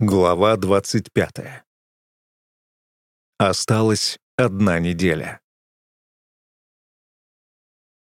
Глава 25. Осталась одна неделя.